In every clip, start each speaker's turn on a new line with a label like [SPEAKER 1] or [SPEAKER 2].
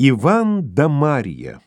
[SPEAKER 1] Иван да Марья.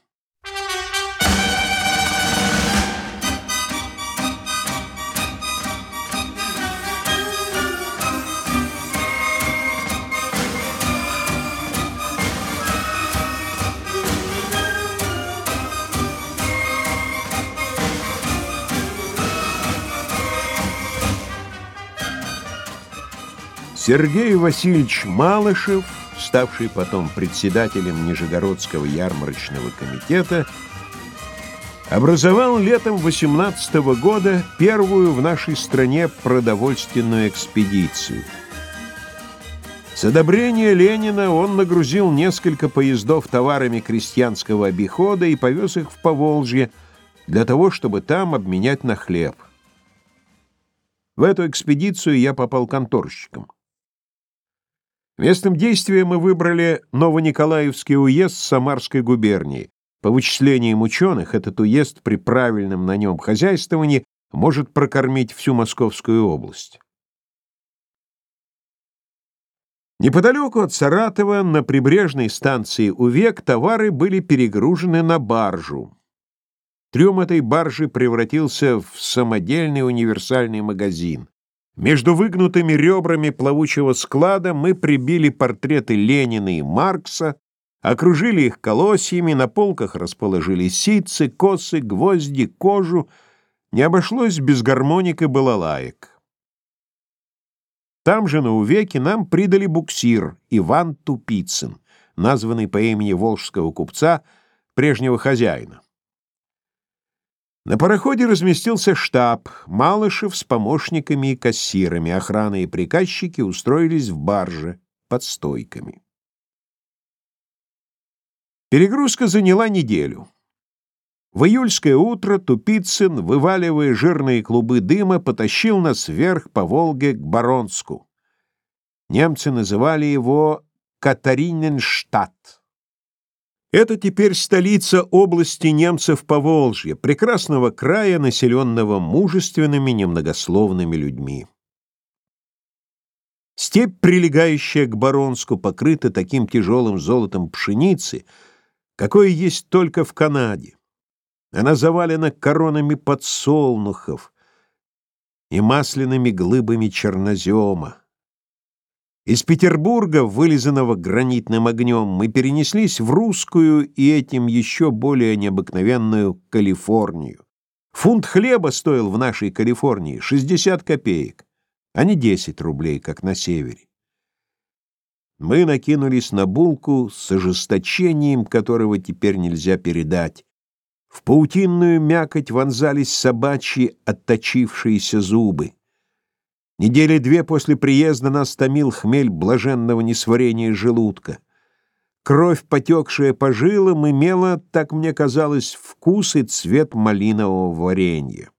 [SPEAKER 1] Сергей Васильевич Малышев, ставший потом председателем Нижегородского ярмарочного комитета, образовал летом 18 года первую в нашей стране продовольственную экспедицию. С одобрения Ленина он нагрузил несколько поездов товарами крестьянского обихода и повез их в Поволжье для того, чтобы там обменять на хлеб. В эту экспедицию я попал конторщиком. Местом действия мы выбрали Новониколаевский уезд Самарской губернии. По вычислениям ученых, этот уезд при правильном на нем хозяйствовании может прокормить всю Московскую область. Неподалеку от Саратова на прибрежной станции Увек товары были перегружены на баржу. Трюм этой баржи превратился в самодельный универсальный магазин. Между выгнутыми ребрами плавучего склада мы прибили портреты Ленина и Маркса, окружили их колосьями, на полках расположили ситцы, косы, гвозди, кожу. Не обошлось без гармоник и балалаек. Там же, на Увеке, нам придали буксир Иван Тупицын, названный по имени волжского купца, прежнего хозяина. На пароходе разместился штаб. Малышев с помощниками и кассирами, охрана и приказчики устроились в барже под стойками. Перегрузка заняла неделю. В июльское утро Тупицын, вываливая жирные клубы дыма, потащил нас вверх по Волге к Баронску. Немцы называли его Катариненштадт. Это теперь столица области немцев Поволжья, прекрасного края, населенного мужественными, немногословными людьми. Степь, прилегающая к Баронску, покрыта таким тяжелым золотом пшеницы, какое есть только в Канаде. Она завалена коронами подсолнухов и масляными глыбами чернозема. Из Петербурга, вылизанного гранитным огнем, мы перенеслись в русскую и этим еще более необыкновенную Калифорнию. Фунт хлеба стоил в нашей Калифорнии 60 копеек, а не 10 рублей, как на севере. Мы накинулись на булку с ожесточением, которого теперь нельзя передать. В паутинную мякоть вонзались собачьи отточившиеся зубы. Недели две после приезда нас томил хмель блаженного несварения желудка. Кровь, потекшая по жилам, имела, так мне казалось, вкус и цвет малинового варенья.